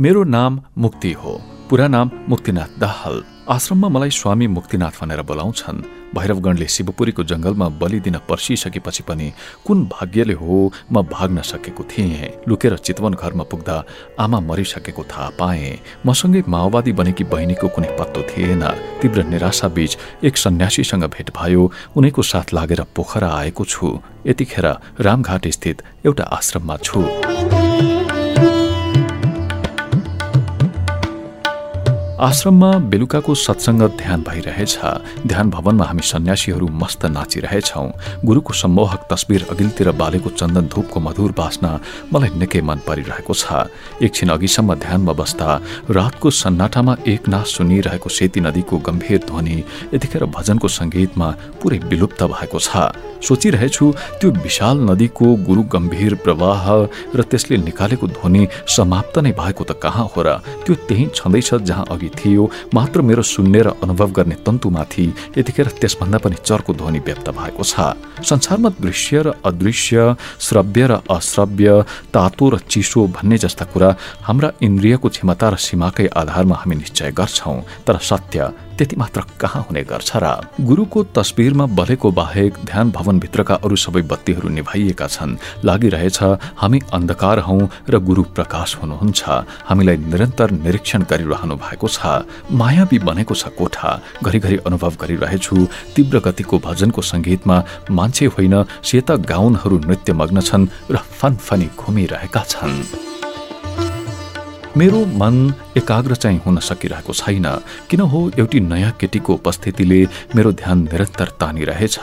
मेरो नाम मुक्ति हो। पुरा नाम मुक्तिनाथ दाहाल। आश्रममा मलाई स्वामी मुक्तिनाथ भनेर बोलाउँछन्। भैरवगणले शिवपुरीको जंगलमा बलि दिन पर्सिसकेपछि पनि कुन भाग्यले हो म भाग्न सकेको थिएँ। लुकेर चितवन घरमा पुग्दा आमा मरिसकेको थाहा पाएँ। मसँगै माओवादी बनेकी बहिनीको कुनै पत्तो थिएन। तीव्र निराशा बीच एक सन्यासीसँग भेट भयो। उनैको साथ लागेर पोखरा आएको छु। यतिखेर रामघाट स्थित एउटा आश्रममा छु। आश्रममा बेलुकाको सत्सङ्ग ध्यान भइरहेछ। ध्यान भवनमा हामी सन्यासीहरू मस्त नाचिरहेछौँ। गुरुको सम्मोहक तस्बिर अघिल्तिर बालेको चन्दन धूपको मधुर बास्ना मलाई निकै मन परिरहेको छ। एकछिन अघिसम्म ध्यानमा बस्दा रातको सन्नाटामा एक नाश सुनिरहेको सेती नदीको गम्भीर ध्वनि यतिखेर भजनको सङ्गीतमा पुरै विलुप्त भएको छ। सोचिरहेछु त्यो विशाल नदीको गुरु गम्भीर प्रवाह र त्यसले निकालेको ध्वनि समाप्त नै भएको त कहाँ हो र त्यो त्यही छँदैछ जहाँ अघि लागि थियो मात्र मेरो सुन्ने र अनुभव गर्ने तन्तुमाथि यतिखेर त्यसभन्दा पनि चर्को ध्वनि व्यक्त भएको छ। संसारमा दृश्य र अदृश्य श्रव्य र अश्रव्य तातो र चिसो भन्ने जस्ता कुरा हाम्रा इन्द्रियको क्षमता र सीमाकै आधारमा हामी निश्चय गर्छौं। तर सत्य त्यति मात्र कहाँ हुने गर्छ र गुरुको तस्बिरमा बलेको बाहेक ध्यान भवनभित्रका अरू सबै बत्तीहरू निभाइएका छन्। लागिरहेछ हामी अन्धकार हौ र गुरु प्रकाश हुनुहुन्छ। हामीलाई निरन्तर निरीक्षण गरिरहनु भएको छ। मायावी बनेको छ कोठा। घरिघरि अनुभव गरिरहेछु। तीव्र गतिको भजनको सङ्गीतमा मान्छे होइन सेता गाउनहरू नृत्य मग्न छन् र फनफनी घुमिरहेका छन्। मेरो मन एकाग्र चाहिँ हुन सकिरहेको छैन। किन हो एउटी नयाँ केटीको उपस्थितिले मेरो ध्यान निरन्तर तानिरहेछ।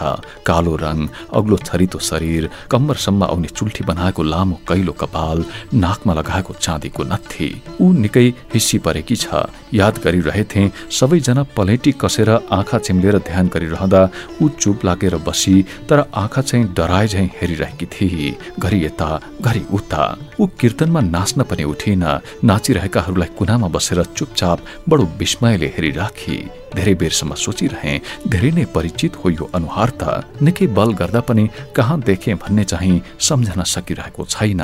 कालो रङ अग्लो छरितो शरीर कम्मरसम्म आउने चुल्ठी बनाएको लामो कैलो कपाल नाकमा लगाएको चाँदीको नत्थी। ऊ निकै हिस्सी परेकी छ। याद गरिरहेथे सबैजना पलेटी कसेर आँखा चिम्लेर ध्यान गरिरहँदा ऊ चुप लागेर बसी तर आँखा चाहिँ डराए झैँ हेरिरहेकी थिए घरि यता घरि उता। ऊ कीर्तनमा नाच्न पनि उठिन। नाचिरहेकाहरूलाई कुनामा बसेर चुपचाप बडो विस्मयले हेरिराखी। धेरै बेरसम्म सोचिरहे धेरै नै परिचित हो यो अनुहार त। निकै बल गर्दा पनि कहाँ देखे भन्ने चाहिँ सम्झन सकिरहेको छैन।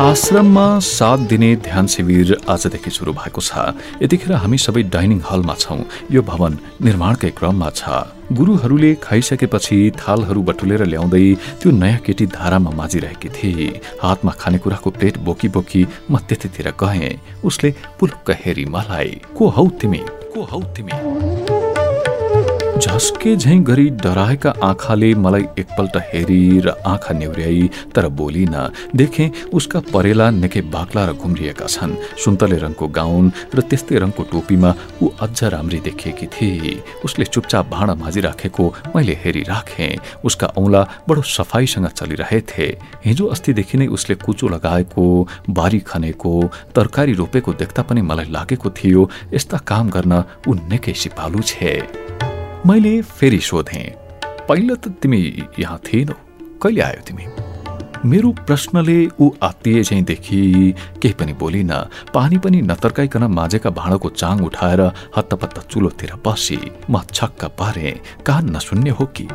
आश्रममा सात दिने ध्यान शिविर आजदेखि सुरु भएको छ। यतिखेर हामी सबै डाइनिङ हलमा छौँ। यो भवन निर्माणकै क्रममा छ। गुरुहरूले खाइसकेपछि थालहरू बटुलेर ल्याउँदै त्यो नयाँ केटी धारामा माझिरहेकी थिए। हातमा खानेकुराको प्लेट बोकी बोकी म त्यतितिर गएँ। उसले पुलुक्क हेरी मलाई। को हौ तिमी? को हौ तिमी? झस्के झैँ गरी डराएका आँखाले मलाई एकपल्ट हेरी र आँखा नेउर्याई तर बोलिन देखे उसका परेला निकै बाक्ला र घुम्रिएका छन्। सुन्तले रङको गाउन र त्यस्तै रङको टोपीमा ऊ अझ राम्री देखिएकी थिए। उसले चुपचाप भाँडा माझिराखेको मैले हेरिराखेँ। उसका औँला बडो सफाईसँग चलिरहेथे। हिजो अस्तिदेखि नै उसले कुचो लगाएको बारी खनेको तरकारी रोपेको देख्दा पनि मलाई लागेको थियो यस्ता काम गर्न ऊ निकै सिपालु छे। मैले फेरि सोधेँ पहिला त तिमी यहाँ थिएनौ कहिले आयो तिमी? मेरो प्रश्नले ऊ आत्तिए चाहिँ देखि केही पनि बोलिन पानी पनि नतर्काइकन माझेका भाँडाको चाङ उठाएर हत्तपत्त चुलोतिर बसी म छक्क पारे कान नसुन्ने हो कि?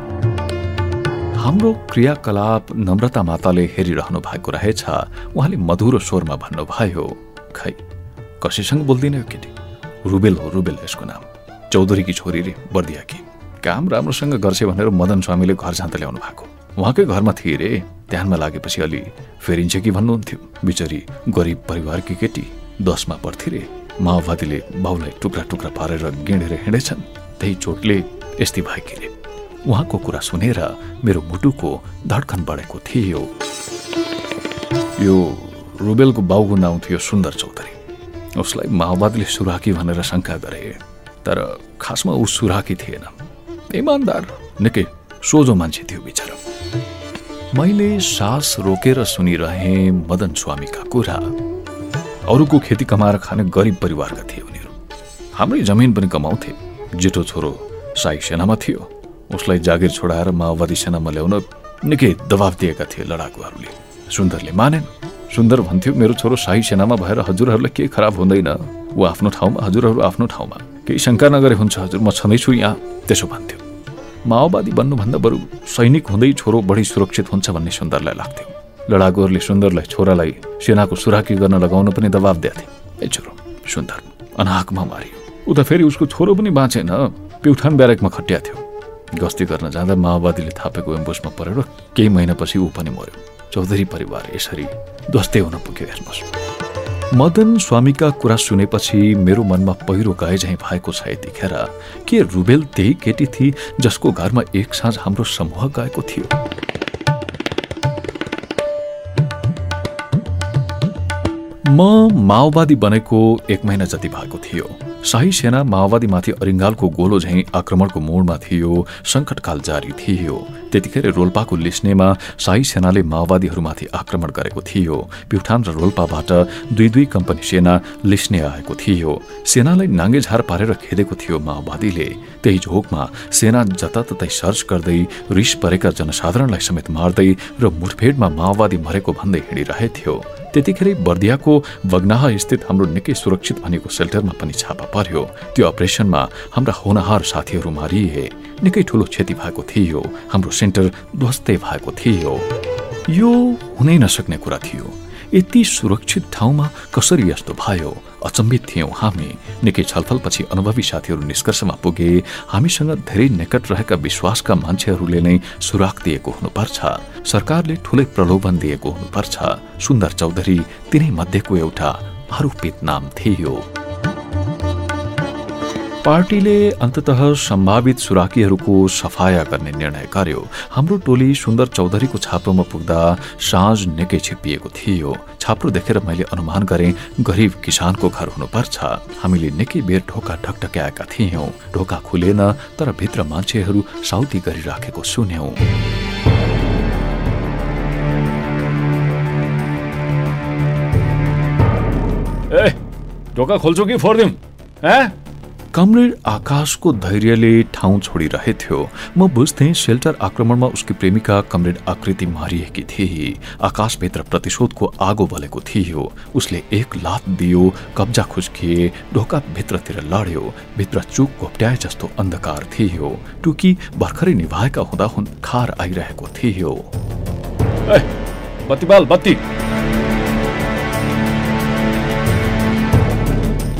हाम्रो क्रियाकलाप नम्रता माताले हेरिरहनु भएको रहेछ उहाँले मधुरो स्वरमा भन्नुभयो खै कसैसँग बोल्दिन केटी? रुबेल हो रुबेल यसको नाम। चौधरीकी छोरी रे बर्दियाकी काम राम्रोसँग गर्छ भनेर मदन स्वामीले घर जाँदा ल्याउनु भएको। उहाँकै घरमा थिए रे ध्यानमा लागेपछि अलि फेरिन्छ कि भन्नुहुन्थ्यो। बिचरी गरिब परिवारकी केटी दसमा पर्थे रे। माओवादीले बाउलाई टुक्रा टुक्रा पारेर गिँडेर हिँडेछन्। त्यही चोटले यस्तै भएकी रे। उहाँको कुरा सुनेर मेरो मुटुको धड्कन बढेको थियो। यो रुबेलको बाउको नाउँ थियो सुन्दर चौधरी। उसलाई माओवादीले सुराकी भनेर शङ्का गरे। तर खासमा ऊ सुराकी थिएन। इमान्दार निकै सोझो मान्छे थियो बिचरा। मैले सास रोकेर सुनिरहे मदन स्वामीका कुरा। अरूको खेती कमाएर खाने गरिब परिवारका थिए उनीहरू। हाम्रै जमिन पनि कमाउँथे। जेठो छोरो साई सेनामा थियो। उसलाई जागिर छोडाएर माओवादी सेनामा ल्याउन निकै दबाब दिएका थिए लडाकुहरूले। सुन्दरले मानेन। सुन्दर भन्थ्यो मेरो छोरो शाही सेनामा भएर हजुरहरूलाई केही खराब हुँदैन। ऊ आफ्नो ठाउँमा हजुरहरू आफ्नो ठाउँमा। केही शङ्का नगरे हुन्छ हजुर? म छँदैछु यहाँ त्यसो भन्थ्यो। माओवादी बन्नुभन्दा बरु सैनिक हुँदै छोरो बढी सुरक्षित हुन्छ भन्ने सुन्दरलाई लाग्थ्यो। लडाकुहरूले सुन्दरलाई छोरालाई सेनाको सुराकी गर्न लगाउन पनि दबाब दिएथे ए छोरो सुन्दर अनाकमा मारियो। उता फेरि उसको छोरो पनि बाँचेन। प्युठान ब्यारेकमा खटिया थियो गस्ती गर्न जाँदा माओवादीले थापेको एम्बुसमा परेर केही महिनापछि ऊ पनि मर्यो चौधरी परिवार यसरी ध्वस्तै हुन पुग्यो हेर्नुहोस्। मदन स्वामीका कुरा सुनेपछि मेरो मनमा पहिरो गए झैँ भएको छ यतिखेर। के रुबेल त्यही केटी थिए जसको घरमा एक साँझ हाम्रो समूह गएको थियो? म माओवादी बनेको एक महिना जति भएको थियो। शाही सेना माओवादीमाथि अरिङ्गालको गोलो झैँ आक्रमणको मोडमा थियो सङ्कटकाल जारी थियो। त्यतिखेर रोल्पाको लिस्नेमा शाही सेनाले माओवादीहरूमाथि आक्रमण गरेको थियो। प्युठान र रोल्पाबाट दुई दुई कम्पनी सेना लिस्ने आएको थियो। सेनालाई नाङ्गेझार पारेर खेदेको थियो माओवादीले। त्यही झोकमा सेना जताततै सर्च गर्दै रिस परेका जनसाधारणलाई समेत मार्दै र मुठभेडमा माओवादी मरेको भन्दै हिँडिरहेथ्यो त्यतिखेरै बर्दियाको बगनाह स्थित हाम्रो निकै सुरक्षित भनेको सेल्टरमा पनि छापा पर्यो। त्यो अपरेसनमा हाम्रा होनहार साथीहरू मारिए। निकै ठुलो क्षति भएको थियो। हाम्रो सेन्टर ध्वस्तै भएको थियो। यो हुनै नसक्ने कुरा थियो। यति सुरक्षित ठाउँमा कसरी यस्तो भयो? अचम्बित थियौँ हामी। निकै छलफलपछि अनुभवी साथीहरू निष्कर्षमा पुगे हामीसँग धेरै निकट रहेका विश्वासका मान्छेहरूले नै सुराक दिएको हुनुपर्छ। सरकारले ठुलै प्रलोभन दिएको हुनुपर्छ। सुन्दर चौधरी तिनै मध्येको एउटा आरोपित नाम थियो। पार्टीले अन्तत सम्भावित सुराकीहरूको सफाया गर्ने निर्णय गर्यो। हाम्रो टोली सुन्दर चौधरीको छाप्रोमा पुग्दा साँझ निकै छिप्पिएको थियो। छाप्रो देखेर मैले अनुमान गरेँ गरिब किसानको घर हुनुपर्छ। हामीले निकै बेर ढोका ढकढक्याएका थियौँ। ढोका खुलेन तर भित्र मान्छेहरू साउती गरिराखेको सुन्यौं। ढोका खोल्छौ कि फोरिदिउँ? कमरेड आकाशको धैर्यले ठाउँ छोडिरहेथ्यो म बुझ्थेँ सेल्टर आक्रमणमा उसकी प्रेमिका कमरेड आकृति मारिएकी थिए आकाशभित्र प्रतिशोधको आगो बलेको थियो। उसले एक लात दियो, कब्जा खुस्किए ढोका भित्रतिर लड्यो, भित्र चुक घोप्ट्याए जस्तो अन्धकार थियो। टुकी भर्खरै निभाएका हुँदा हुन खार आइरहेको थियो। बत्ती बाल, बत्ती!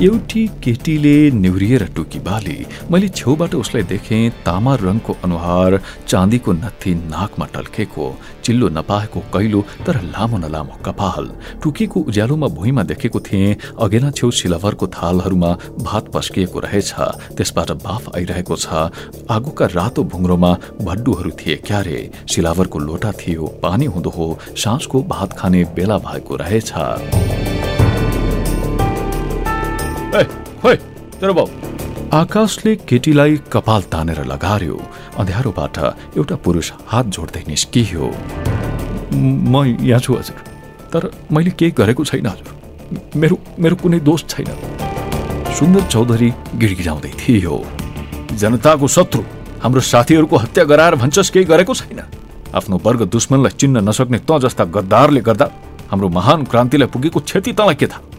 एउटी केटीले निहुरिएर टुकी बाली मैले छेउबाट उसलाई देखेँ तामा रङको अनुहार चाँदीको नत्थी नाकमा टल्केको चिल्लो नपाएको कैलो तर लामो नलामो कपाल। टुकीको उज्यालोमा भुइँमा देखेको थिएँ अघेना छेउ सिलावरको थालहरूमा भात पस्किएको रहेछ त्यसबाट बाफ आइरहेको छ। आगोका रातो भुङ्रोमा भड्डुहरू थिए क्यारे सिलावरको लोटा थियो पानी हुँदो हो साँझको भात खाने बेला भएको रहेछ। आकाशले केटीलाई कपाल तानेर लगार्यो। अँध्यारोबाट एउटा पुरुष हात जोड्दै निस्कियो। म यहाँ छु हजुर तर मैले केही गरेको छैन हजुर। मेरो मेरो कुनै दोष छैन। सुन्दर चौधरी गिडगिडाउँदै थियो। जनताको शत्रु हाम्रो साथीहरूको हत्या गराएर भन्छस् केही गरेको छैन। आफ्नो वर्ग दुश्मनलाई चिन्न नसक्ने त जस्ता गद्दारले गर्दा हाम्रो महान क्रान्तिलाई पुगेको क्षति तँलाई के थाहा?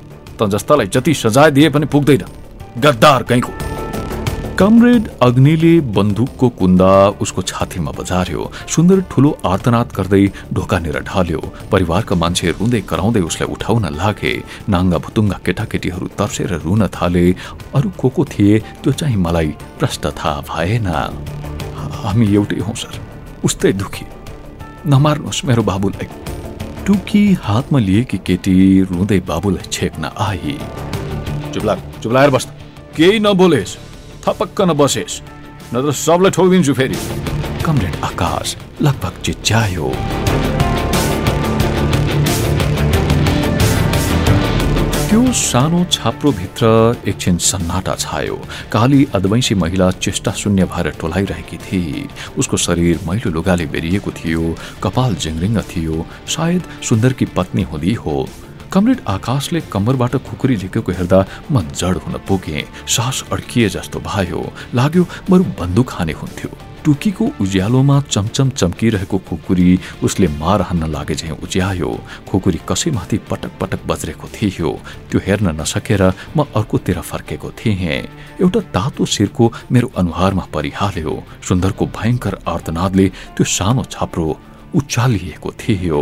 त जस्तालाई जति सजाय दिए पनि पुग्दैन। गद्दार कहीँको कमरेड अग्निले बन्दुकको कुन्दा उसको छातीमा बजार्यो सुन्दर ठुलो आर्तनाद गर्दै ढोकानिर ढाल्यो। परिवारका मान्छे रुँदै कराउँदै उसलाई उठाउन लागे नाङ्गा भुतुङ्गा केटाकेटीहरू तर्सेर रुन थाले अरू को को थिए त्यो चाहिँ मलाई प्रष्ट थाहा भएन। हामी एउटै हौ सर। उस्तै दुखी। नमार्नुहोस् मेरो बाबुलाई। टुकी हातमा लिएकी केटी रुँदै बाबुलाई छेक्न आई चुप्ला चुप्लाएर बस् केही नबोलेस् थपक्क नबसेस् नत्र सबलाई ठोकिदिन्छु फेरि। कमरेड आकाश लगभग चिच्यायो। त्यो सानो छाप्रोभित्र एकछिन सन्नाटा छायो। काली अद्वैंशी महिला चेष्टा शून्य भएर टोलाइरहेकी थिए उसको शरीर मैलो लुगाले बेरिएको थियो कपाल जिङ्रिङ्ग थियो सायद सुन्दरकी पत्नी हुँदी हो। कमरेड आकाशले कम्मरबाट खुकुरी झिकेको हेर्दा म जड हुन पुगे सास अड्किए जस्तो भयो। लाग्यो बरु बन्दुक हाने हुन्थ्यो। टुकीको उज्यालोमा चमचम चम्किरहेको खुकुरी उसले मार हान्न लागे झैँ उज्यायो। खुकुरी कसैमाथि पटक पटक बज्रेको थियो। त्यो हेर्न नसकेर म अर्कोतिर फर्केको थिएँ। एउटा तातो शिरको मेरो अनुहारमा परिहाल्यो। सुन्दरको भयङ्कर आर्तनादले त्यो सानो छाप्रो उचालिएको थियो।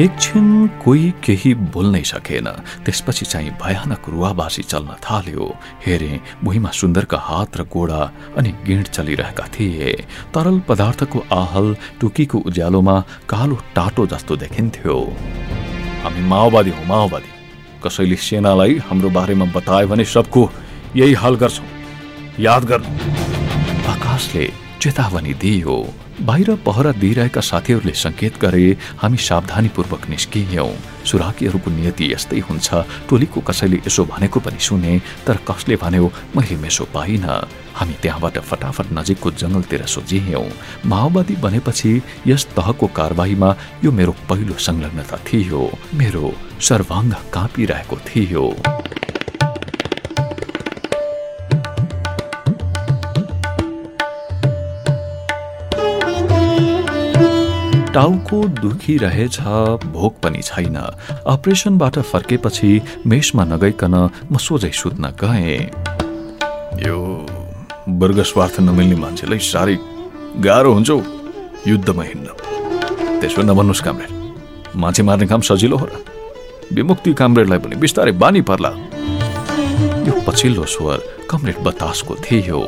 एकछिन कोही केही बोल्नै सकेन। त्यसपछि चाहिँ भयानक रुवाबासी चल्न थाल्यो। हेरे भुइँमा सुन्दरका हात र गोडा अनि गिँड चलिरहेका थिए। तरल पदार्थको आहल टुकीको उज्यालोमा कालो टाटो जस्तो देखिन्थ्यो। हामी माओवादी हौ माओवादी। कसैले सेनालाई हाम्रो बारेमा बतायो भने सबको यही हाल गर्छौँ। याद गर्नु आकाशले चेतावनी दियो। बाहिर पहरा दिइरहेका साथीहरूले सङ्केत गरे हामी सावधानीपूर्वक निस्कियौँ। सुराकीहरूको नियति यस्तै हुन्छ। टोलीको कसैले यसो भनेको पनि सुने तर कसले भन्यो मैले मेसो पाइनँ। हामी त्यहाँबाट फटाफट नजिकको जङ्गलतिर सोझियौँ। माओवादी बनेपछि यस तहको कारवाहीमा यो मेरो पहिलो संलग्नता थियो। मेरो सर्वाङ्ग काँपिरहेको थियो। टाउको दुखिरहेछ भोक पनि छैन। अपरेसनबाट फर्केपछि मेषमा नगइकन म सोझै सुत्न गएँ। यो वर्ग स्वार्थ नमिल्ने मान्छेलाई साह्रै गाह्रो हुन्छ युद्धमा हिँड्न। त्यसो नभन्नुहोस् कामरेड मान्छे मार्ने काम सजिलो हो र। विमुक्ति कामरेडलाई पनि बिस्तारै बानी पर्ला। यो पछिल्लो स्वर कमरेड बतासको थियो।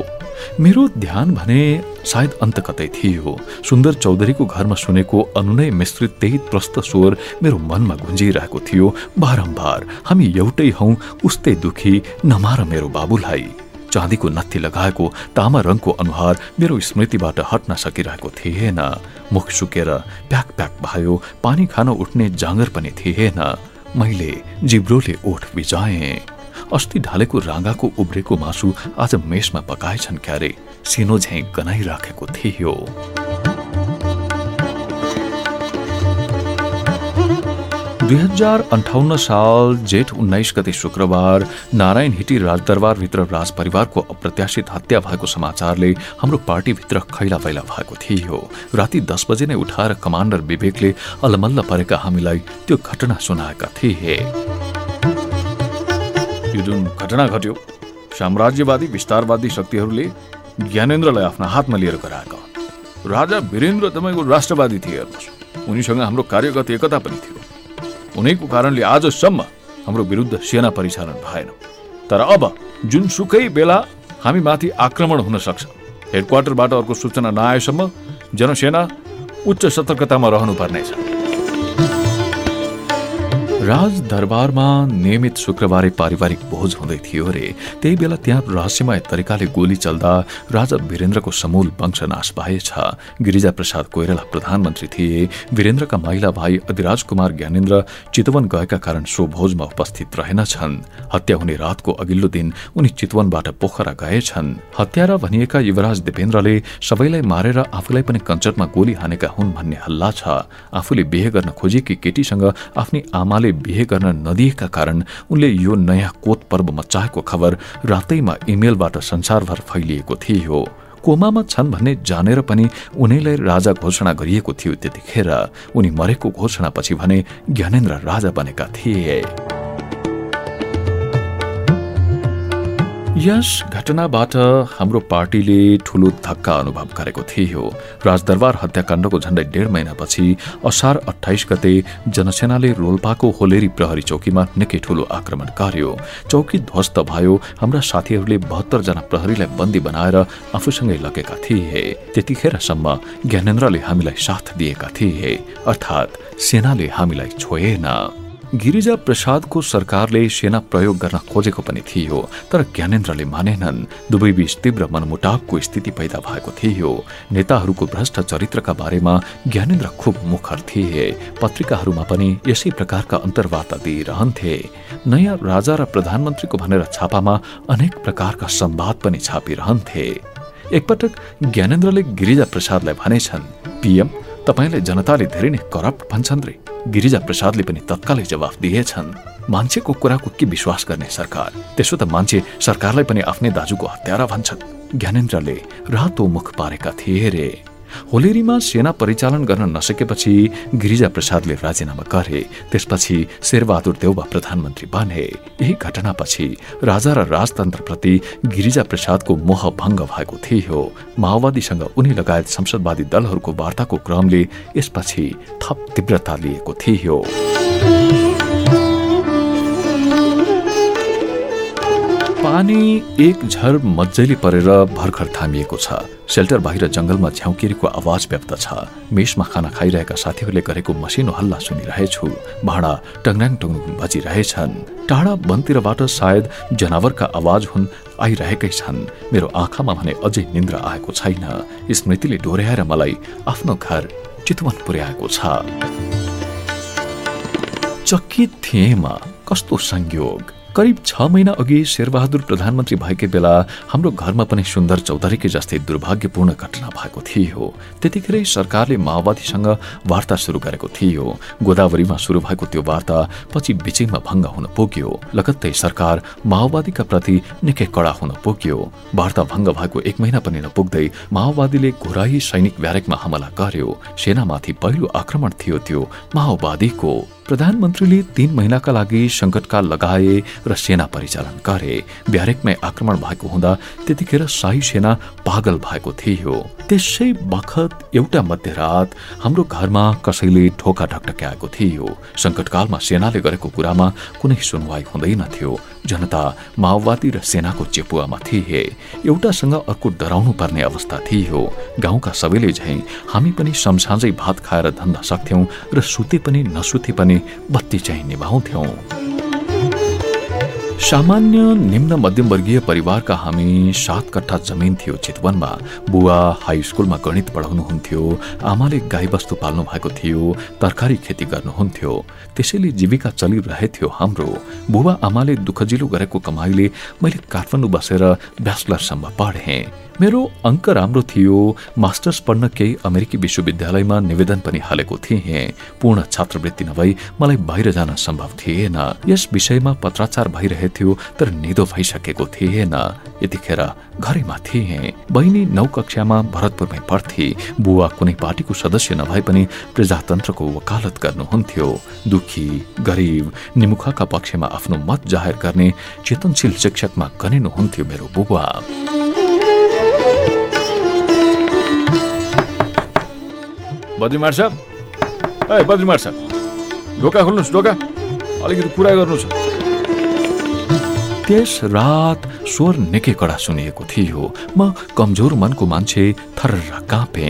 मेरो ध्यान भने सायद अन्त कतै थियो। सुन्दर चौधरीको घरमा सुनेको अनुनय मिश्रित त्यही प्रस्त स्वर मेरो मनमा गुन्जिरहेको थियो। बारम्बार हामी एउटै हौ उस्तै दुखी नमार मेरो बाबुलाई। चाँदीको नत्थी लगाएको तामा रङको अनुहार मेरो स्मृतिबाट हट्न सकिरहेको थिएन। मुख सुकेर प्याक प्याक भयो पानी खान उठ्ने जाँगर पनि थिएन। मैले जिब्रोले ओठ बिजाएँ अस्ति ढालेको राँगाको उब्रेको मासु आज मेसमा पकाएछन् क्यारे। सिनो झैँ गनाइराखेको थियो। दुई हजार अन्ठाउन्न साल जेठ उन्नाइस गते शुक्रबार नारायण हिटी राजदरबारभित्र राजपरिवारको अप्रत्याशित हत्या भएको समाचारले हाम्रो पार्टीभित्र खैला पैला भएको थियो। राति दस बजे नै उठाएर कमान्डर विवेकले अलमल्ल परेका हामीलाई त्यो घटना सुनाएका थिए। यो जुन घटना घट्यो। साम्राज्यवादी विस्तारवादी शक्तिहरूले ज्ञानेन्द्रलाई आफ्ना हातमा लिएर गराएका राजा वीरेन्द्र तपाईँको राष्ट्रवादी थिए हेर्नुहोस्। उनीसँग हाम्रो कार्यगत एकता पनि थियो। उनीको कारणले आजसम्म हाम्रो विरुद्ध सेना परिचालन भएन। तर अब जुनसुकै बेला हामी माथि आक्रमण हुन सक्छ। हेडक्वार्टरबाट अर्को सूचना नआएसम्म जनसेना उच्च सतर्कतामा रहनुपर्नेछ। राज दरबारमा नियमित शुक्रबारे पारिवारिक भोज हुँदै थियो रे। त्यही बेला त्यहाँ रहस्यमय तरिकाले गोली चल्दा राजा वीरेन्द्रको समूल वंशनाश भएछ। गिरिजा प्रसाद कोइराला प्रधानमन्त्री थिए। वीरेन्द्रका महिला भाइ अधिराज कुमार ज्ञानेन्द्र चितवन गएका कारण सो भोजमा उपस्थित रहेनछन् हत्या हुने रातको अघिल्लो दिन उनी चितवनबाट पोखरा गएछन्। हत्यारा भनिएका युवराज दिपेन्द्रले सबैलाई मारेर आफूलाई पनि कञ्चरमा गोली हानेका हुन् भन्ने हल्ला छ। आफूले बिहे गर्न खोजेकी केटीसँग आफ्नी आमाले बिहे गर्न नदिएका कारण उनले यो नयाँ कोत पर्व मचाएको खबर रातैमा इमेलबाट संसारभर फैलिएको थियो। कोमामा छन् भन्ने जानेर पनि उनीलाई राजा घोषणा गरिएको थियो त्यतिखेर। उनी मरेको घोषणापछि भने ज्ञानेन्द्र राजा बनेका थिए। यस घटनाबाट हाम्रो पार्टीले ठूलो धक्का अनुभव गरेको थियो। राजदरबार हत्याकाण्डको झण्डै डेढ महिनापछि असार अठाइस गते जनसेनाले रोल्पाको होलेरी प्रहरी चौकीमा निकै ठूलो आक्रमण गर्यो। चौकी ध्वस्त भयो हाम्रा साथीहरूले बहत्तर जना प्रहरीलाई बन्दी बनाएर आफूसँगै लगेका थिए। त्यतिखेरसम्म ज्ञानेन्द्रले हामीलाई साथ दिएका थिए अर्थात् सेनाले हामीलाई छोएन। गिरिजा प्रसादको सरकारले सेना प्रयोग गर्न खोजेको पनि थियो तर ज्ञानेन्द्रले मानेनन् दुवै बीच तीव्र मनमुटावको स्थिति पैदा भएको थियो। नेताहरूको भ्रष्ट चरित्रका बारेमा ज्ञानेन्द्र खुब मुखर थिए। पत्रिकाहरूमा पनि यसै प्रकारका अन्तर्वार्ता दिइरहन्थे। नयाँ राजा र प्रधानमन्त्रीको भनेर छापामा अनेक प्रकारका संवाद पनि छापिरहन्थे। एकपटक ज्ञानेन्द्रले गिरिजा प्रसादलाई भनेछन् पिएम तपाईँलाई जनताले धेरै नै करप्ट भन्छन् रे। गिरिजा प्रसादले पनि तत्कालै जवाफ दिएछन्। मान्छेको कुराको के विश्वास गर्ने सरकार त्यसो त मान्छे सरकारलाई पनि आफ्नै दाजुको हत्यारा भन्छन्। ज्ञानेन्द्रले रातो मुख पारेका थिए रे। होलेरीमा सेना परिचालन गर्न नसकेपछि गिरिजा प्रसादले राजीनामा गरे। त्यसपछि शेरबहादुर देउबा प्रधानमन्त्री बने। यही घटनापछि राजा र राजतन्त्रप्रति गिरिजा प्रसादको मोह भङ्ग भएको थियो। माओवादीसँग उनी लगायत संसदवादी दलहरूको वार्ताको क्रमले यसपछि थप तीव्रता लिएको थियो। पानी एक झर मजैली परेर भर्खर थामिएको छ। सेल्टर बाहिर जंगलमा झ्याउकिरीको आवाज व्याप्त छ। मेषमा खाना खाइरहेका साथीहरूले गरेको मसिनो हल्ला सुनिरहेछु। भाँडा टङ्राङ टुङ बजिरहेछन्। टाढा वनतिरबाट सायद जनावरका आवाज हुन् आइरहेकै छन्। मेरो आँखामा भने अझै निन्द्रा आएको छैन। स्मृतिले डोर्याएर मलाई आफ्नो घर चितवन पुर्याएको छ। चकित थिएमा कस्तो संयोग। करिब छ महिना अघि शेरबहादुर प्रधानमन्त्री भएकै बेला हाम्रो घरमा पनि सुन्दर चौधरीकै जस्तै दुर्भाग्यपूर्ण घटना भएको थियो। त्यतिखेरै सरकारले माओवादीसँग वार्ता सुरु गरेको थियो। गोदावरीमा सुरु भएको त्यो वार्ता पछि बिचिङमा भङ्ग हुन पुग्यो। लगत्तै सरकार माओवादीका प्रति निकै कडा हुन पुग्यो। वार्ता भङ्ग भएको एक महिना पनि नपुग्दै माओवादीले घुराई सैनिक ब्यारेकमा हमला गर्यो। सेनामाथि पहिलो आक्रमण थियो त्यो माओवादीको। प्रधानमन्त्रीले तीन महिनाका लागि संकटकाल लगाए र सेना परिचालन गरे ब्यारेकमै आक्रमण भएको हुँदा त्यतिखेर शाही सेना पागल भएको थियो। त्यसै बखत एउटा मध्यरात हाम्रो घरमा कसैले ढोका ढकढक्याएको थियो। संकटकालमा सेनाले गरेको कुरामा कुनै सुनवाई हुँदैन थियो। जनता माओवादी र सेनाको चेपुवामा थिए। एउटासँग अर्को डराउनु पर्ने अवस्था थियो। गाउँका सबैले झैँ हामी पनि समसाँझै भात खाएर धन्दा सक्थ्यौं र सुते पनि नसुते पनि बत्ती चाहिँ निभाउँथ्यौं। सामान्य निम्न मध्यमवर्गीय परिवारका हामी सात कट्ठा जमिन थियो चितवनमा। बुवा हाई स्कुलमा गणित पढाउनुहुन्थ्यो आमाले गाईबस्तु पाल्नु भएको थियो तरकारी खेती गर्नुहुन्थ्यो त्यसैले जीविका चलिरहेथ्यो हाम्रो। बुवा आमाले दुःखजिलो गरेको कमाईले मैले काठमाडौँ बसेर ब्याचलरसम्म पढेँ। मेरो अङ्क राम्रो थियो मास्टर्स पढ्न केही अमेरिकी विश्वविद्यालयमा निवेदन पनि हालेको थिएँ। पूर्ण छात्रवृत्ति नभई मलाई बाहिर जान सम्भव थिएन। यस विषयमा पत्राचार भइरहेथ्यो तर निदो भइसकेको थिएन। यतिखेर घरैमा थिए। बहिनी नौ कक्षामा भरतपुरमै पढ्थे। बुवा कुनै पार्टीको सदस्य नभए पनि प्रजातन्त्रको वकालत गर्नुहुन्थ्यो। दुखी गरिब निमुखाका पक्षमा आफ्नो मत जाहेर गर्ने चेतनशील शिक्षकमा गनिनुहुन्थ्यो मेरो बुबा। बद्रीमार साहब? ए बद्रीमार साहब। ढोका खोल्नुहोस् ढोका। अलिकति कुरा गर्नु छ त्यस रात स्वर निकै कडा सुनिएको थियो। म कमजोर मनको मान्छे थर काँपे।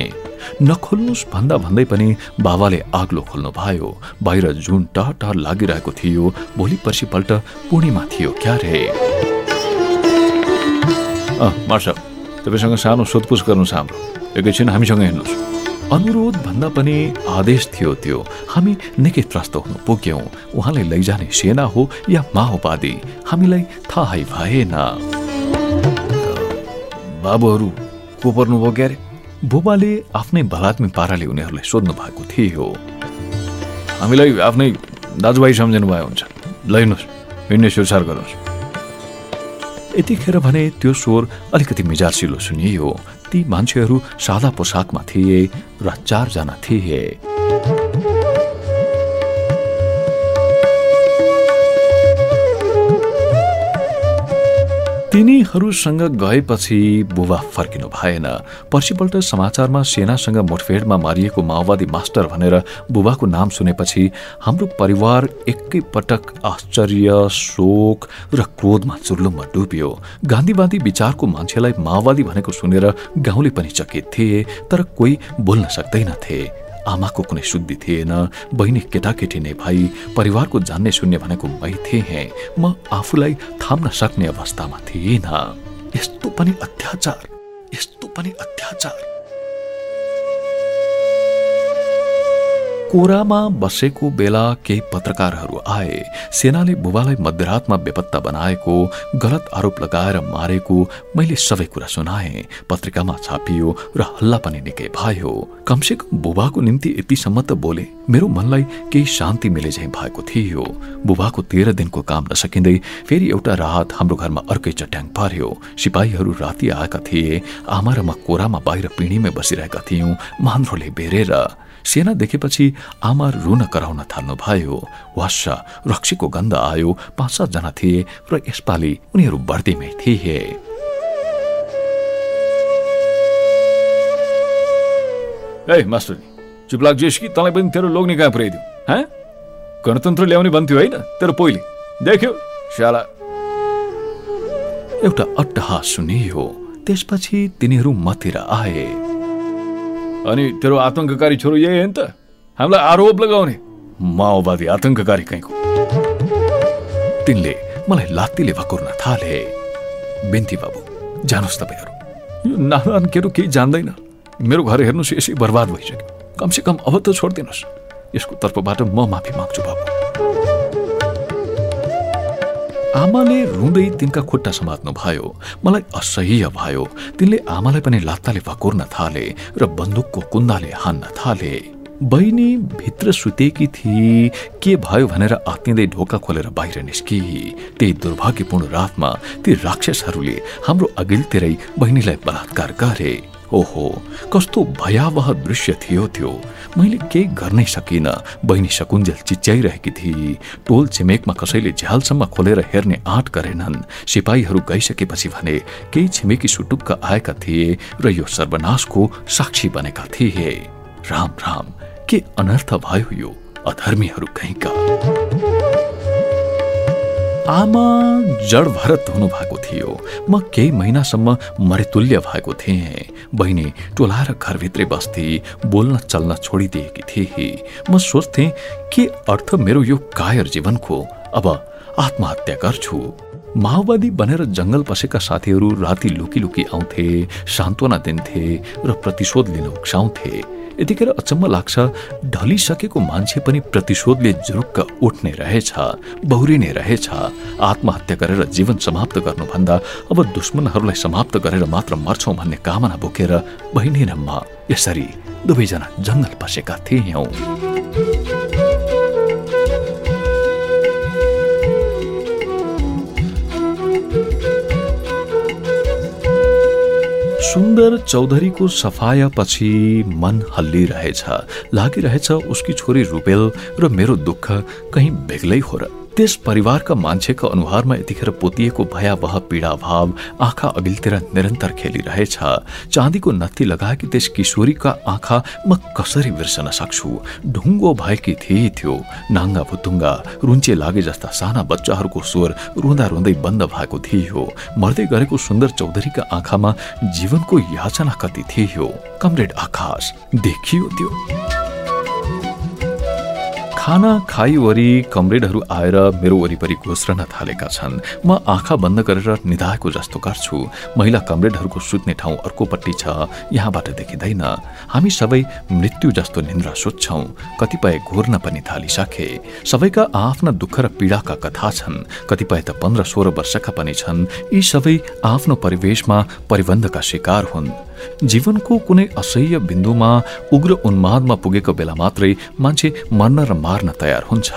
नखोल्नुहोस् भन्दा भन्दै पनि बाबाले आग्लो खोल्नु भयो बाहिर जुन टह टह लागिरहेको थियो भोलि पर्सिपल्ट पूर्णिमा थियो क्या रे मार्सा तपाईँसँग सानो सोधपुछ गर्नु छ हाम्रो। एकैछिन हामीसँग हेर्नुहोस्। अनुरोध भन्दा पनि आदेश थियो त्यो। हामी निकै त्रस्त हुनु पुग्यौँ। उहाँलाई लैजाने सेना हो या माओवादी? हामीलाई थाहै भएन। बाबुहरू को पर्नुभयो क्यारे? बुबाले आफ्नै भलात्मी पाराले उनीहरूलाई सोध्नु भएको थियो। हामीलाई आफ्नै दाजुभाइ सम्झिनु भयो हुन्छ। लैनुहोस् हिँड्ने सुरसार गर्नुहोस् यतिखेर भने त्यो स्वर अलिकति मिजासिलो सुनियो। ती मान्छेहरू सादा पोसाकमा थिए र चारजना थिए। तिनीहरूसँग गएपछि बुबा फर्किनु भएन। पर्सिपल्ट समाचारमा सेनासँग मुठभेडमा मारिएको माओवादी मास्टर भनेर बुबाको नाम सुनेपछि हाम्रो परिवार एकैपटक आश्चर्य शोक र क्रोधमा चुर्लुममा डुब्यो। गान्धीवादी विचारको मान्छेलाई माओवादी भनेको सुनेर गाउँले पनि चकित थिए तर कोही बोल्न सक्दैनथे। आमाको कुनै शुद्धि थिएन बहिनी केटाकेटी नै भाइ परिवारको जान्ने सुन्ने भनेको मै थिएँ म आफूलाई थाम्न सक्ने अवस्थामा थिएन। यस्तो पनि अत्याचार यस्तो पनि अत्याचार। कोरामा बसेको बेला केही पत्रकारहरू आए। सेनाले बुबालाई मध्यरातमा बेपत्ता बनाएको गलत आरोप लगाएर मारेको मैले सबै कुरा सुनाए। पत्रिकामा छापियो र हल्ला पनि निकै भयो। कमसे कम बुबाको निम्ति यतिसम्म त बोले मेरो मनलाई केही शान्ति मिले झै भएको थियो। बुबाको तेह्र दिनको काम नसकिँदै फेरि एउटा रात हाम्रो घरमा अर्कै चट्याङ पर्यो। सिपाहीहरू राति आएका थिए। आमा र म कोरामा बाहिर पिँढीमै बसिरहेका थियौँ। मान्द्रोले बेरेर सेना देखेपछि आमा रुन कराउन थाल्नु भयो वासा रक्सीको गन्ध आयो। पाँच सातजना थिए र यसपालि उनीहरू बढ्दैमै थिए। ए मास्टरनी कि तँलाई पनि तेरो लोग्ने कहाँ पुर्याइदियो हाँ? गणतन्त्र ल्याउने भन्थ्यो होइन तेरो पहिले देख्यो साला एउटा अट्टहास सुनियो। त्यसपछि तिनीहरू मतिर आए। अनि तेरो आतङ्ककारी छोरो यही हो नि त। हामीलाई आरोप लगाउने। माओवादी आतङ्ककारी कहीँको तिनले मलाई लात्तीले भकुर्न थाले। बिन्ती बाबु जानुहोस् तपाईँहरू। यो केटो केही जान्दैन। मेरो घर हेर्नुहोस् यसै बर्बाद भइसक्यो। कमसे कम अब त छोडिदिनुहोस् यसको तर्फबाट म माफी माग्छु बाबु। आमाले रुँदै तिनका खुट्टा समात्नु भयो। मलाई असह्य भयो। तिनले आमालाई पनि लात्ताले भकुर्न थाले र बन्दुकको कुन्दाले हान्न थाले। बहिनी भित्र सुतेकी थिए के भयो भनेर आत्तिँदै ढोका खोलेर बाहिर निस्कि। त्यही दुर्भाग्यपूर्ण रातमा ती राक्षसहरूले हाम्रो अघिल्तिरै बहिनीलाई बलात्कार गरे। ओहो कस्तो भयावह दृश्य थियो त्यो। मैले केही गर्नै सकिनँ बहिनी सकुन्जेल चिच्याइरहेकी थिए टोल छिमेकमा कसैले झ्यालसम्म खोलेर हेर्ने आँट गरेनन्। सिपाहीहरू गइसकेपछि भने केही छिमेकी सुटुक्क आएका थिए र यो सर्वनाशको साक्षी बनेका थिए। राम राम के अनर्थ भयो यो? अधर्मीहरू कहीँका आमा जड भरत हुनु भएको थियो। म केही महिनासम्म मरेतुल्य भएको थिएँ। बहिनी टोलाएर घरभित्रै बस्थे बोल्न चल्न छोडिदिएकी थिए। म सोच्थेँ के अर्थ मेरो यो कायर जीवनको? अब आत्महत्या गर्छु। माओवादी बनेर जङ्गल पसेका साथीहरू राति लुकी लुकी आउँथे सान्त्वना दिन्थे र प्रतिशोध लिन उक्साउँथे। यतिखेर अचम्म लाग्छ ढलिसकेको मान्छे पनि प्रतिशोधले जुरुक्क उठ्ने रहेछ बहुरिने रहेछ। आत्महत्या गरेर जीवन समाप्त गर्नुभन्दा अब दुश्मनहरूलाई समाप्त गरेर मात्र मर्छौँ भन्ने कामना बोकेर बहिनी र म यसरी दुवैजना जङ्गल पसेका थियौँ। सुन्दर चौधरीको सफायापछि मन हल्लिरहेछ लागिरहेछ उसकी छोरी रुपेल र मेरो दुःख कहीँ बेग्लै हो र त्यस परिवारका मान्छेको अनुहारमा यतिखेर पोतिएको भयावह पीडा भाव आँखा अघिल्तिर निरन्तर खेलिरहेछ। चाँदीको नत्ती लगाएकी त्यस किशोरीका आँखा म कसरी बिर्सन सक्छु? ढुङ्गो भएकी थिए थियो नाङ्गा भुतुङ्गा रुन्चे लागे जस्ता साना बच्चाहरूको स्वर रुँदा रुँदै बन्द भएको थियो। मर्दै गरेको सुन्दर चौधरीका आँखामा जीवनको याचना कति थियो? कमरेड आकाश देखियो त्यो। खाना खाइवरी कमरेडहरू आएर मेरो वरिपरि घुस्रन थालेका छन्। म आँखा बन्द गरेर निधाएको जस्तो गर्छु। महिला कमरेडहरूको सुत्ने ठाउँ अर्कोपट्टि छ यहाँबाट देखिँदैन। हामी सबै मृत्यु जस्तो निन्द्रा सोध्छौँ। कतिपय घोर्न पनि थालिसके। सबैका आफ्ना दुःख र पीडाका कथा छन्। कतिपय त पन्ध्र सोह्र वर्षका पनि छन्। यी सबै आफ्नो परिवेशमा परिबन्धका शिकार हुन्। जीवनको कुनै असह्य बिन्दुमा उग्र उन्मादमा पुगेको बेला मात्रै मान्छे मर्न र मार्न तयार हुन्छ।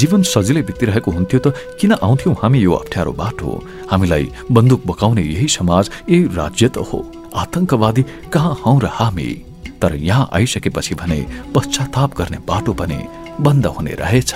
जीवन सजिलै बितिरहेको हुन्थ्यो त किन आउँथ्यौँ हामी यो अप्ठ्यारो बाटो? हामीलाई बन्दुक बोकाउने यही समाज यही राज्य त हो। आतंकवादी कहाँ हौ र हामी? तर यहाँ आइसकेपछि भने पश्चाताप गर्ने बाटो पनि बन्द हुने रहेछ।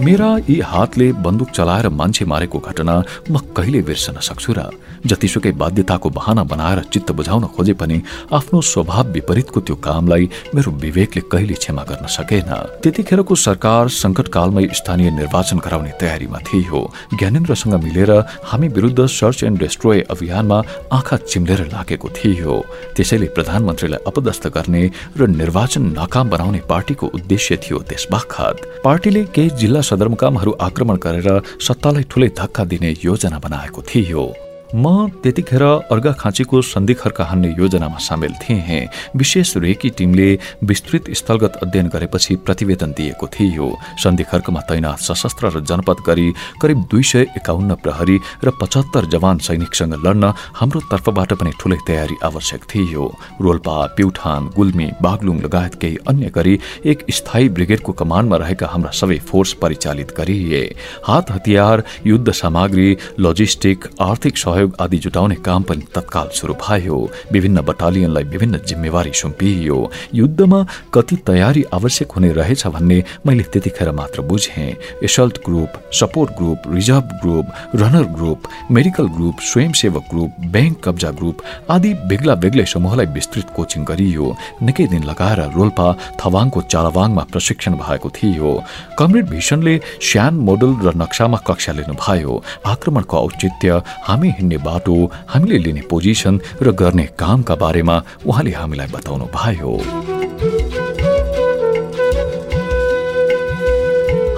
मेरा यी हातले बन्दुक चलाएर मान्छे मारेको घटना म कहिले बिर्सन सक्छु र? जतिसुकै बाध्यताको बहाना बनाएर चित्त बुझाउन खोजे पनि आफ्नो स्वभाव विपरीतको त्यो कामलाई मेरो विवेकले कहिले क्षमा गर्न सकेन। त्यतिखेरको सरकार सङ्कटकालमै स्थानीय निर्वाचन गराउने तयारीमा थियो ज्ञानेन्द्रसँग मिलेर हामी विरुद्ध सर्च एन्ड डेस्ट्रोय अभियानमा आँखा चिम्लेर लागेको थियो। त्यसैले प्रधानमन्त्रीलाई अपदस्थ गर्ने र निर्वाचन नाकाम बनाउने पार्टीको उद्देश्य थियो त्यसबाखत। पार्टीले केही जिल्ला सदरमुकामहरू आक्रमण गरेर सत्तालाई ठुलै धक्का दिने योजना बनाएको थियो। म त्यतिखेर अर्घा खाँचीको सन्धि खर्का हान्ने योजनामा सामेल थिएँ विशेष रेकी टिमले विस्तृत स्थलगत अध्ययन गरेपछि प्रतिवेदन दिएको थियो। सन्धि खर्कमा तैनात सशस्त्र र जनपद गरी करिब दुई सय एकाउन्न प्रहरी र पचहत्तर जवान सैनिकसँग लड्न हाम्रो तर्फबाट पनि ठूलै तयारी आवश्यक थियो। रोल्पा, प्युठान, गुल्मी, बागलुङ लगायत केही अन्य गरी एक स्थायी ब्रिगेडको कमान्डमा रहेका हाम्रा सबै फोर्स परिचालित गरिए। हात हतियार युद्ध सामग्री, लजिस्टिक, आर्थिक सहयोग सहयोग आदि जुटाउने काम पनि तत्काल सुरु भयो। विभिन्न बटालियनलाई विभिन्न जिम्मेवारी सुम्पियो। युद्धमा कति तयारी आवश्यक हुने रहेछ भन्ने मैले त्यतिखेर मात्र बुझेँ। Assault group support group reserve group runner group medical group स्वयंसेवक ग्रुप ब्याङ्क कब्जा ग्रुप आदि बेग्ला बेग्लै समूहलाई विस्तृत कोचिङ गरियो। निकै दिन लगाएर रोल्पा थवाङको चालावाङमा प्रशिक्षण भएको थियो। कमरेड भीषणले स्यान मोडल र नक्सामा कक्षा लिनुभयो। आक्रमणको औचित्य हामी बाटो हामीले लिने पोजिसन र गर्ने कामका बारेमा उहाँले हामीलाई बताउनु भयो।